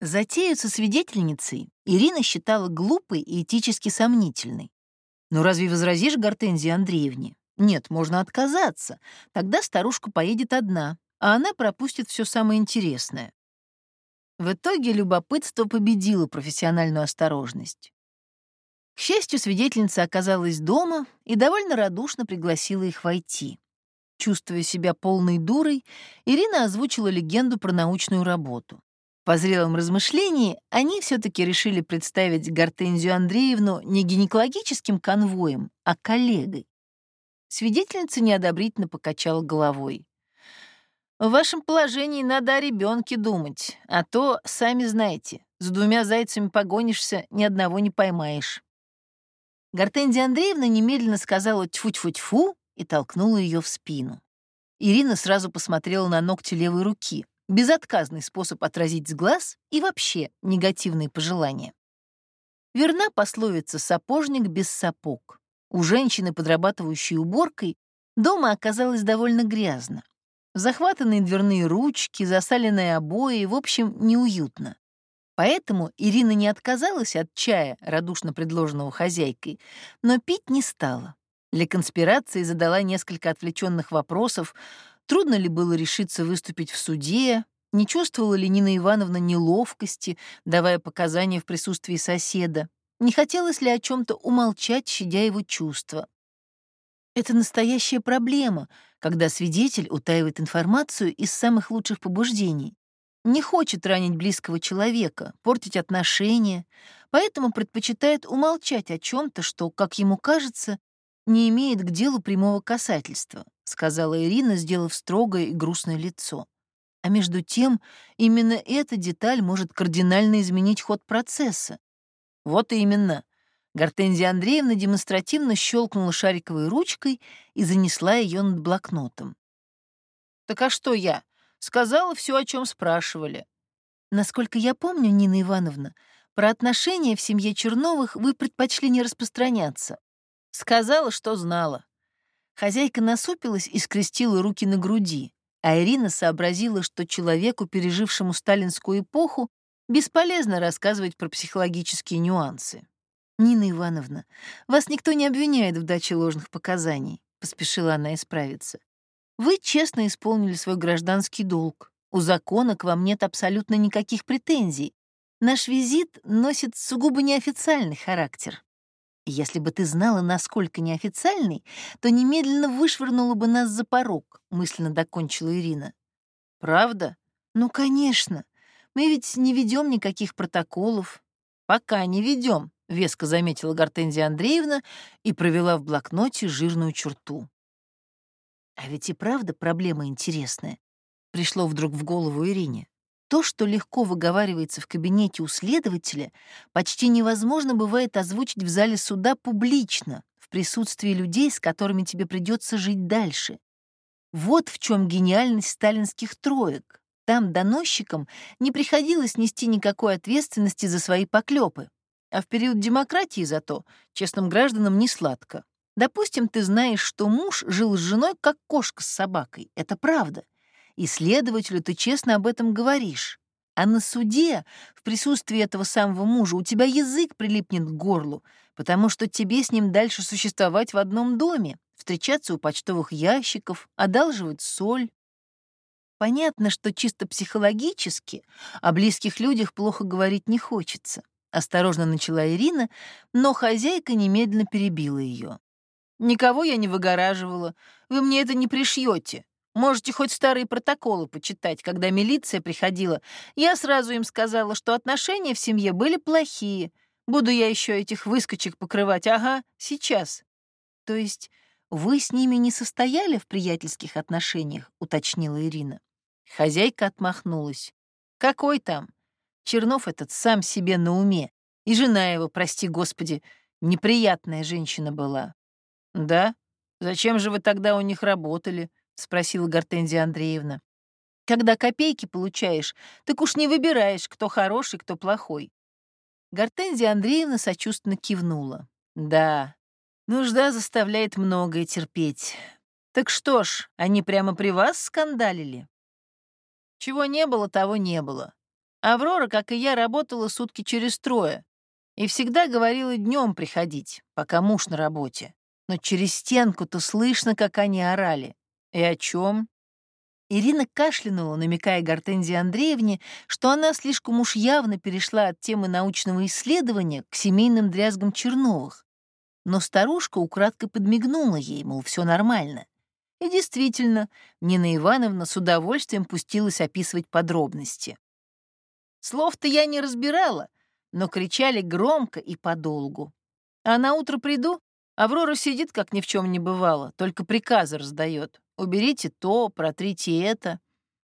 Затею со свидетельницей Ирина считала глупой и этически сомнительной. Но разве возразишь Гортензии Андреевне? Нет, можно отказаться. Тогда старушка поедет одна, а она пропустит все самое интересное. В итоге любопытство победило профессиональную осторожность. К счастью, свидетельница оказалась дома и довольно радушно пригласила их войти. Чувствуя себя полной дурой, Ирина озвучила легенду про научную работу. По зрелом размышлении они все-таки решили представить Гортензию Андреевну не гинекологическим конвоем, а коллегой. Свидетельница неодобрительно покачала головой. «В вашем положении надо о ребенке думать, а то, сами знаете, с двумя зайцами погонишься, ни одного не поймаешь». Гортензия Андреевна немедленно сказала «тьфу-тьфу-тьфу» и толкнула ее в спину. Ирина сразу посмотрела на ногти левой руки, безотказный способ отразить с глаз и вообще негативные пожелания. Верна пословица «сапожник без сапог». У женщины, подрабатывающей уборкой, дома оказалось довольно грязно. Захватанные дверные ручки, засаленные обои, в общем, неуютно. Поэтому Ирина не отказалась от чая, радушно предложенного хозяйкой, но пить не стала. Для конспирации задала несколько отвлеченных вопросов, Трудно ли было решиться выступить в суде? Не чувствовала ли Нина Ивановна неловкости, давая показания в присутствии соседа? Не хотелось ли о чем то умолчать, щадя его чувства? Это настоящая проблема, когда свидетель утаивает информацию из самых лучших побуждений. Не хочет ранить близкого человека, портить отношения, поэтому предпочитает умолчать о чем то что, как ему кажется, не имеет к делу прямого касательства, сказала Ирина, сделав строгое и грустное лицо. А между тем, именно эта деталь может кардинально изменить ход процесса. Вот именно. Гортензия Андреевна демонстративно щелкнула шариковой ручкой и занесла ее над блокнотом. «Так а что я? Сказала все, о чем спрашивали». «Насколько я помню, Нина Ивановна, про отношения в семье Черновых вы предпочли не распространяться. Сказала, что знала. Хозяйка насупилась и скрестила руки на груди, а Ирина сообразила, что человеку, пережившему сталинскую эпоху, бесполезно рассказывать про психологические нюансы. «Нина Ивановна, вас никто не обвиняет в даче ложных показаний», — поспешила она исправиться. «Вы честно исполнили свой гражданский долг. У закона к вам нет абсолютно никаких претензий. Наш визит носит сугубо неофициальный характер. Если бы ты знала, насколько неофициальный, то немедленно вышвырнула бы нас за порог, мысленно докончила Ирина. Правда? Ну, конечно. Мы ведь не ведем никаких протоколов. Пока не ведем, веско заметила Гортензия Андреевна и провела в блокноте жирную черту. А ведь и правда проблема интересная. Пришло вдруг в голову Ирине. То, что легко выговаривается в кабинете у следователя, почти невозможно бывает озвучить в зале суда публично, в присутствии людей, с которыми тебе придется жить дальше. Вот в чем гениальность сталинских троек. Там доносчикам не приходилось нести никакой ответственности за свои поклепы, а в период демократии зато честным гражданам не сладко. Допустим, ты знаешь, что муж жил с женой как кошка с собакой. Это правда и следователю ты честно об этом говоришь. А на суде, в присутствии этого самого мужа, у тебя язык прилипнет к горлу, потому что тебе с ним дальше существовать в одном доме, встречаться у почтовых ящиков, одалживать соль. Понятно, что чисто психологически о близких людях плохо говорить не хочется. Осторожно начала Ирина, но хозяйка немедленно перебила ее. «Никого я не выгораживала. Вы мне это не пришьете. Можете хоть старые протоколы почитать, когда милиция приходила. Я сразу им сказала, что отношения в семье были плохие. Буду я еще этих выскочек покрывать. Ага, сейчас. То есть вы с ними не состояли в приятельских отношениях, уточнила Ирина. Хозяйка отмахнулась. Какой там? Чернов этот сам себе на уме. И жена его, прости господи, неприятная женщина была. Да? Зачем же вы тогда у них работали? — спросила Гортензия Андреевна. «Когда копейки получаешь, так уж не выбираешь, кто хороший, кто плохой». Гортензия Андреевна сочувственно кивнула. «Да, нужда заставляет многое терпеть. Так что ж, они прямо при вас скандалили?» «Чего не было, того не было. Аврора, как и я, работала сутки через трое и всегда говорила днем приходить, пока муж на работе. Но через стенку-то слышно, как они орали. И о чем? Ирина кашлянула, намекая Гортензии Андреевне, что она слишком уж явно перешла от темы научного исследования к семейным дрязгам Черновых. Но старушка украдкой подмигнула ей, мол, все нормально. И действительно, Нина Ивановна с удовольствием пустилась описывать подробности. Слов-то я не разбирала, но кричали громко и подолгу. А на утро приду, Аврора сидит, как ни в чем не бывало, только приказы раздает. Уберите то, протрите это.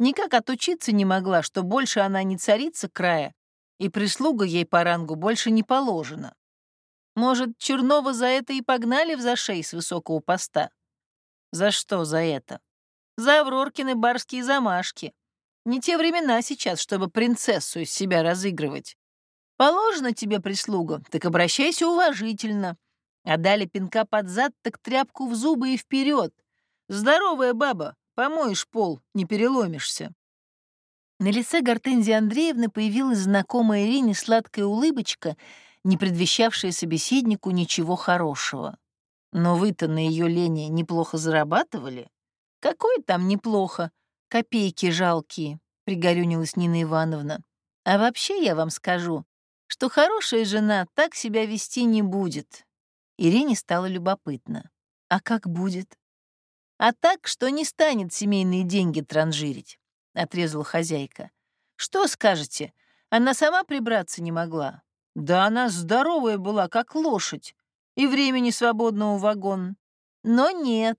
Никак отучиться не могла, что больше она не царица края, и прислуга ей по рангу больше не положена. Может, Чернова за это и погнали в зашей с высокого поста? За что за это? За Авроркины барские замашки. Не те времена сейчас, чтобы принцессу из себя разыгрывать. Положено тебе прислуга, так обращайся уважительно. А дали пинка под зад, так тряпку в зубы и вперед. Здоровая баба, помоешь пол, не переломишься». На лице Гортензии Андреевны появилась знакомая Ирине сладкая улыбочка, не предвещавшая собеседнику ничего хорошего. Но вы-то на ее лени неплохо зарабатывали? Какое там неплохо? Копейки жалкие, пригорюнилась Нина Ивановна. А вообще я вам скажу, что хорошая жена так себя вести не будет. Ирине стало любопытно. А как будет? А так, что не станет семейные деньги транжирить, — отрезала хозяйка. Что скажете, она сама прибраться не могла? Да она здоровая была, как лошадь, и времени свободного вагон. Но нет.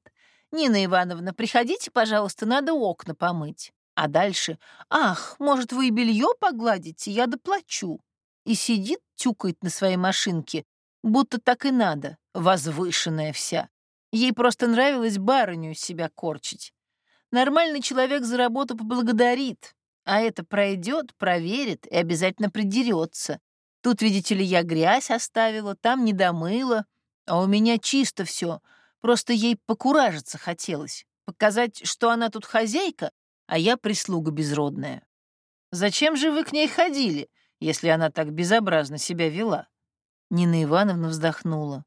Нина Ивановна, приходите, пожалуйста, надо окна помыть. А дальше, ах, может, вы и белье погладите, я доплачу. И сидит, тюкает на своей машинке, будто так и надо, возвышенная вся. Ей просто нравилось барыню себя корчить. Нормальный человек за работу поблагодарит, а это пройдет, проверит и обязательно придерется. Тут, видите ли, я грязь оставила, там не домыла, а у меня чисто все. Просто ей покуражиться хотелось, показать, что она тут хозяйка, а я прислуга безродная. Зачем же вы к ней ходили, если она так безобразно себя вела? Нина Ивановна вздохнула.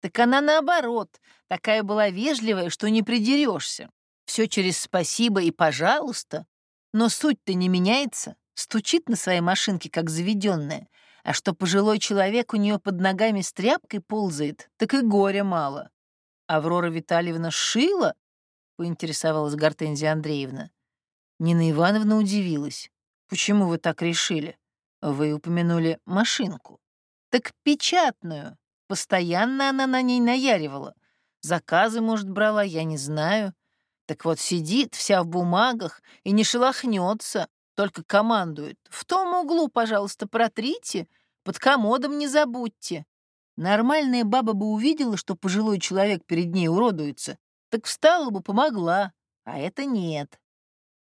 Так она наоборот, такая была вежливая, что не придерешься. Все через спасибо и пожалуйста. Но суть-то не меняется. Стучит на своей машинке, как заведенная. А что пожилой человек у нее под ногами с тряпкой ползает, так и горя мало. Аврора Витальевна шила? Поинтересовалась Гортензия Андреевна. Нина Ивановна удивилась. Почему вы так решили? Вы упомянули машинку. Так печатную. Постоянно она на ней наяривала. Заказы, может, брала, я не знаю. Так вот сидит вся в бумагах и не шелохнется, только командует. В том углу, пожалуйста, протрите, под комодом не забудьте. Нормальная баба бы увидела, что пожилой человек перед ней уродуется, так встала бы, помогла, а это нет.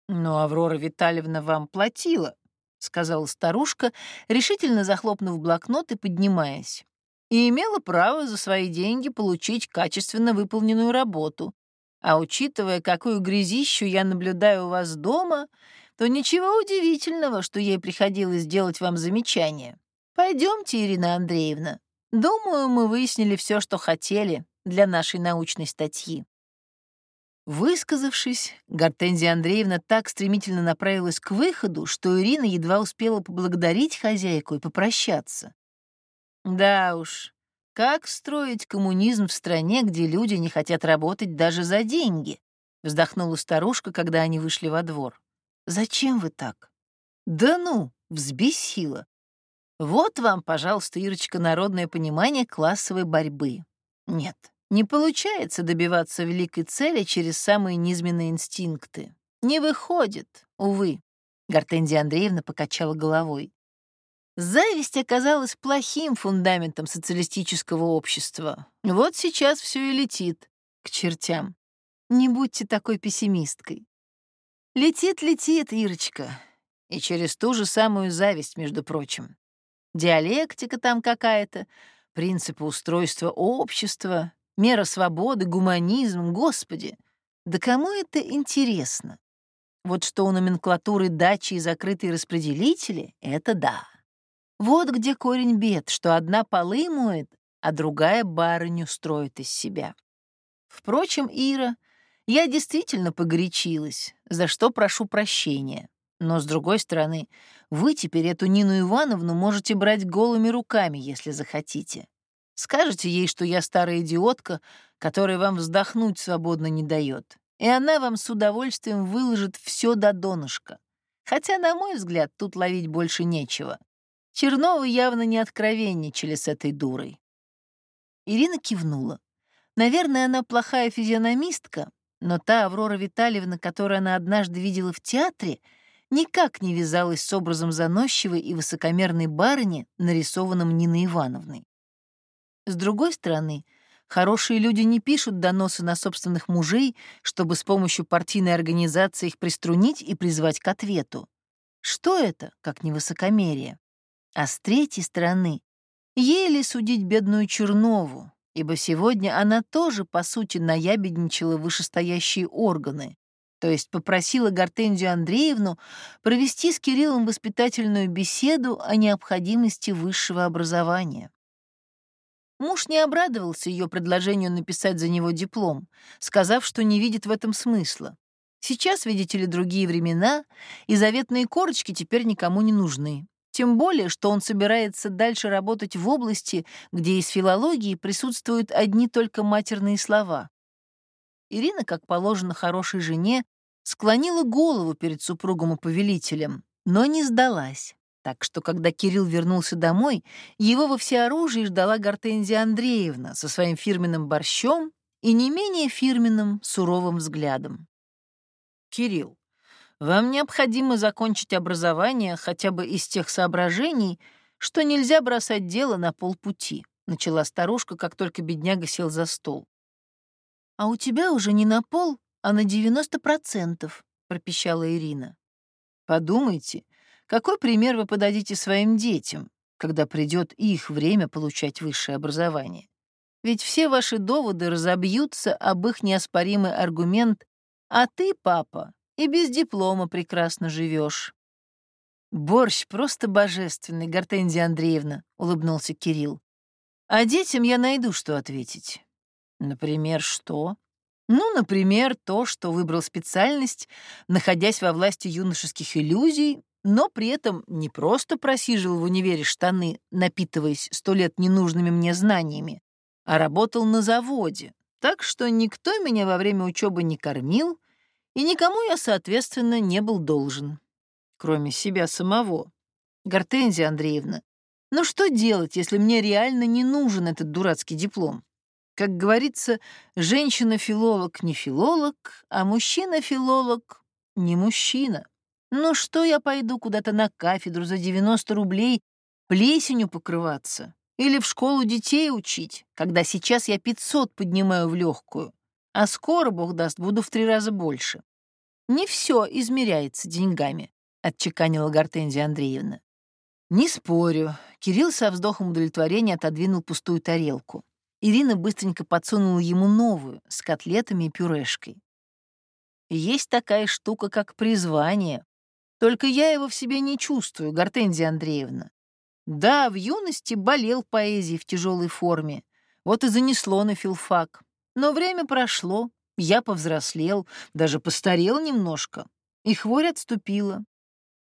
Но Аврора Витальевна вам платила, — сказала старушка, решительно захлопнув блокнот и поднимаясь. «И имела право за свои деньги получить качественно выполненную работу. А учитывая, какую грязищу я наблюдаю у вас дома, то ничего удивительного, что ей приходилось делать вам замечания. Пойдемте, Ирина Андреевна. Думаю, мы выяснили все, что хотели для нашей научной статьи». Высказавшись, Гортензия Андреевна так стремительно направилась к выходу, что Ирина едва успела поблагодарить хозяйку и попрощаться. Да уж, как строить коммунизм в стране, где люди не хотят работать даже за деньги? Вздохнула старушка, когда они вышли во двор. Зачем вы так? Да ну, взбесила. Вот вам, пожалуйста, Ирочка, народное понимание классовой борьбы. Нет, не получается добиваться великой цели через самые низменные инстинкты. Не выходит, увы. Гортензия Андреевна покачала головой. Зависть оказалась плохим фундаментом социалистического общества. Вот сейчас все и летит к чертям. Не будьте такой пессимисткой. Летит, летит, Ирочка. И через ту же самую зависть, между прочим. Диалектика там какая-то, принципы устройства общества, Мера свободы, гуманизм, господи. Да кому это интересно? Вот что у номенклатуры дачи и закрытые распределители — это да. Вот где корень бед, что одна полы моет, а другая барыню строит из себя. Впрочем, Ира, я действительно погорячилась, за что прошу прощения. Но, с другой стороны, вы теперь эту Нину Ивановну можете брать голыми руками, если захотите. Скажете ей, что я старая идиотка, которая вам вздохнуть свободно не дает, и она вам с удовольствием выложит все до донышка. Хотя, на мой взгляд, тут ловить больше нечего. Черновы явно не откровенничали с этой дурой. Ирина кивнула. Наверное, она плохая физиономистка, но та Аврора Витальевна, которую она однажды видела в театре, никак не вязалась с образом заносчивой и высокомерной барыни, нарисованным Ниной Ивановной. С другой стороны, хорошие люди не пишут доносы на собственных мужей, чтобы с помощью партийной организации их приструнить и призвать к ответу. Что это, как не высокомерие? А с третьей стороны, еле судить бедную Чернову, ибо сегодня она тоже, по сути, наябедничала вышестоящие органы, то есть попросила Гортензию Андреевну провести с Кириллом воспитательную беседу о необходимости высшего образования. Муж не обрадовался ее предложению написать за него диплом, сказав, что не видит в этом смысла. Сейчас, видите ли, другие времена, и заветные корочки теперь никому не нужны. Тем более, что он собирается дальше работать в области, где из филологии присутствуют одни только матерные слова. Ирина, как положено хорошей жене, склонила голову перед супругом и повелителем, но не сдалась. Так что, когда Кирилл вернулся домой, его во всеоружии ждала Гортензия Андреевна со своим фирменным борщом и не менее фирменным суровым взглядом. «Кирилл, вам необходимо закончить образование хотя бы из тех соображений, что нельзя бросать дело на полпути», — начала старушка, как только бедняга сел за стол. «А у тебя уже не на пол, а на 90%, — пропищала Ирина. «Подумайте, какой пример вы подадите своим детям, когда придет их время получать высшее образование? Ведь все ваши доводы разобьются об их неоспоримый аргумент «А ты, папа, и без диплома прекрасно живешь. «Борщ просто божественный, Гортензия Андреевна», — улыбнулся Кирилл. «А детям я найду, что ответить». «Например, что?» Ну, например, то, что выбрал специальность, находясь во власти юношеских иллюзий, но при этом не просто просиживал в универе штаны, напитываясь сто лет ненужными мне знаниями, а работал на заводе, так что никто меня во время учебы не кормил, и никому я, соответственно, не был должен, кроме себя самого. Гортензия Андреевна, ну что делать, если мне реально не нужен этот дурацкий диплом? Как говорится, женщина-филолог не филолог, а мужчина-филолог не мужчина. Ну что я пойду куда-то на кафедру за 90 рублей плесенью покрываться? Или в школу детей учить, когда сейчас я 500 поднимаю в легкую, а скоро, бог даст, буду в три раза больше. Не все измеряется деньгами, отчеканила Гортензия Андреевна. Не спорю. Кирилл со вздохом удовлетворения отодвинул пустую тарелку. Ирина быстренько подсунула ему новую, с котлетами и пюрешкой. Есть такая штука, как призвание, только я его в себе не чувствую, Гортензия Андреевна. Да, в юности болел поэзией в тяжелой форме. Вот и занесло на филфак. Но время прошло, я повзрослел, даже постарел немножко, и хворь отступила.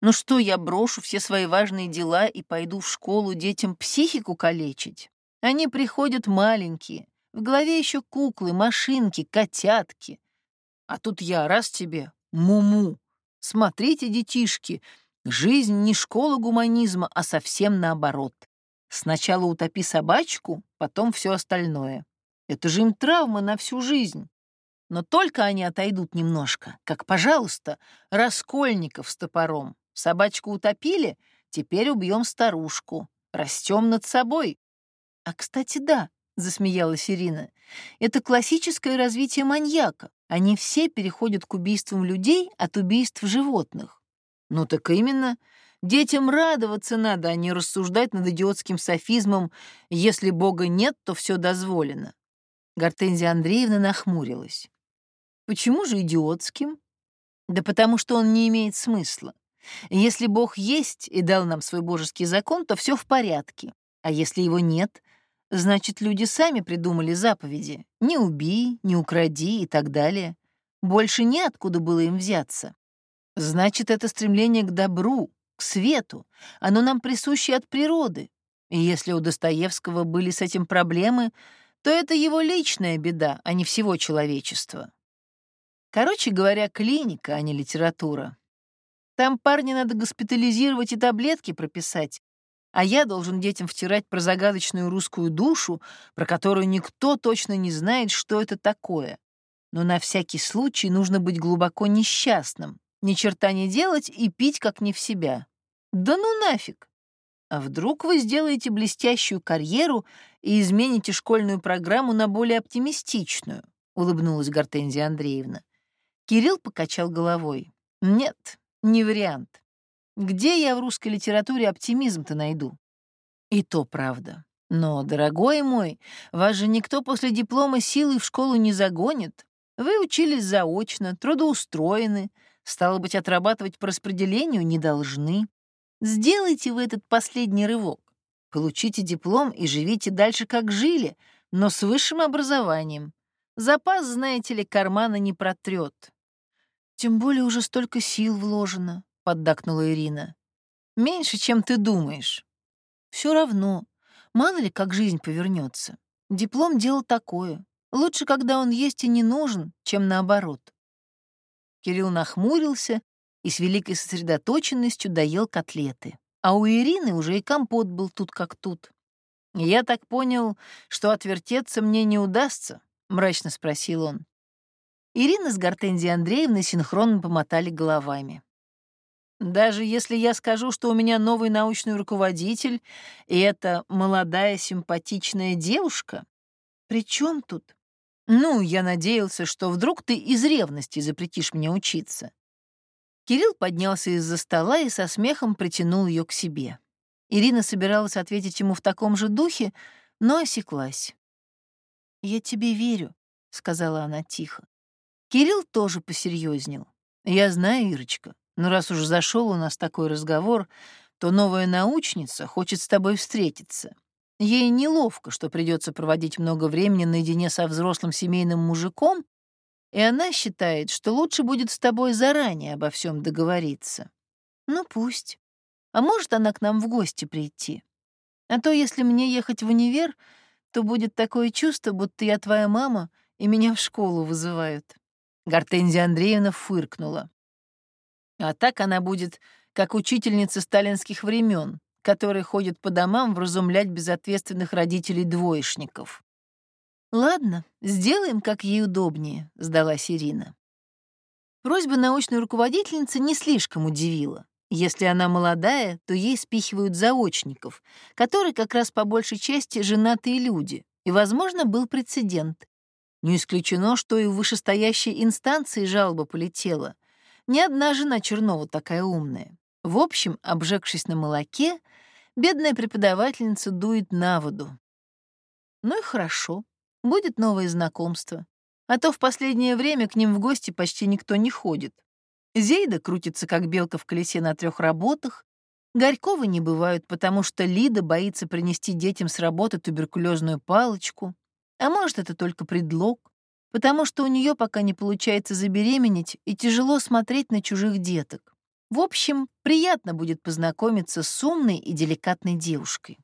Ну что, я брошу все свои важные дела и пойду в школу детям психику калечить? Они приходят маленькие, в голове еще куклы, машинки, котятки. А тут я раз тебе, муму, Смотрите, детишки, жизнь не школа гуманизма, а совсем наоборот. Сначала утопи собачку, потом все остальное. Это же им травма на всю жизнь. Но только они отойдут немножко, как, пожалуйста, Раскольников с топором. Собачку утопили, теперь убьем старушку. Растем над собой. А, кстати, да, — засмеялась Ирина, — это классическое развитие маньяка. Они все переходят к убийствам людей от убийств животных. Ну так именно. Детям радоваться надо, а не рассуждать над идиотским софизмом «если Бога нет, то все дозволено». Гортензия Андреевна нахмурилась. «Почему же идиотским?» Да потому что он не имеет смысла. Если Бог есть и дал нам свой божеский закон, то все в порядке. А если его нет, значит, люди сами придумали заповеди. Не убей, не укради и так далее. Больше неоткуда было им взяться. Значит, это стремление к добру, к свету. Оно нам присуще от природы. И если у Достоевского были с этим проблемы, то это его личная беда, а не всего человечества. Короче говоря, клиника, а не литература. Там парня надо госпитализировать и таблетки прописать, а я должен детям втирать про загадочную русскую душу, про которую никто точно не знает, что это такое. Но на всякий случай нужно быть глубоко несчастным, ни черта не делать и пить как не в себя. Да ну нафиг! А вдруг вы сделаете блестящую карьеру и измените школьную программу на более оптимистичную? Улыбнулась Гортензия Андреевна. Кирилл покачал головой. Нет, не вариант. Где я в русской литературе оптимизм-то найду? И то правда. Но, дорогой мой, вас же никто после диплома силой в школу не загонит. Вы учились заочно, трудоустроены, стало быть, отрабатывать по распределению не должны. Сделайте вы этот последний рывок. Получите диплом и живите дальше, как жили, но с высшим образованием. Запас, знаете ли, кармана не протрет. Тем более уже столько сил вложено, поддакнула Ирина. Меньше, чем ты думаешь. Все равно, мало ли, как жизнь повернется. Диплом — дело такое. Лучше, когда он есть и не нужен, чем наоборот. Кирилл нахмурился и с великой сосредоточенностью доел котлеты. А у Ирины уже и компот был тут как тут. «Я так понял, что отвертеться мне не удастся?» — мрачно спросил он. Ирина с Гортензией Андреевной синхронно помотали головами. «Даже если я скажу, что у меня новый научный руководитель, и это молодая симпатичная девушка, при чем тут? Ну, я надеялся, что вдруг ты из ревности запретишь мне учиться. Кирилл поднялся из-за стола и со смехом притянул ее к себе. Ирина собиралась ответить ему в таком же духе, но осеклась. «Я тебе верю», — сказала она тихо. Кирилл тоже посерьезнел. «Я знаю, Ирочка, но раз уж зашел у нас такой разговор, то новая научница хочет с тобой встретиться. Ей неловко, что придется проводить много времени наедине со взрослым семейным мужиком, и она считает, что лучше будет с тобой заранее обо всем договориться. Ну пусть. А может она к нам в гости прийти? А то, если мне ехать в универ, то будет такое чувство, будто я твоя мама, и меня в школу вызывают. Гортензия Андреевна фыркнула. А так она будет как учительница сталинских времен, которая ходит по домам вразумлять безответственных родителей-двоечников. «Ладно, сделаем, как ей удобнее», — сдалась Ирина. Просьба научной руководительницы не слишком удивила. Если она молодая, то ей спихивают заочников, которые как раз по большей части женатые люди, и, возможно, был прецедент. Не исключено, что и в вышестоящей инстанции жалоба полетела. Ни одна жена Чернова такая умная. В общем, обжегшись на молоке, бедная преподавательница дует на воду. Ну и хорошо. Будет новое знакомство. А то в последнее время к ним в гости почти никто не ходит. Зейда крутится, как белка в колесе на трех работах. Горькова не бывают, потому что Лида боится принести детям с работы туберкулезную палочку. А может, это только предлог, потому что у нее пока не получается забеременеть и тяжело смотреть на чужих деток. В общем, приятно будет познакомиться с умной и деликатной девушкой.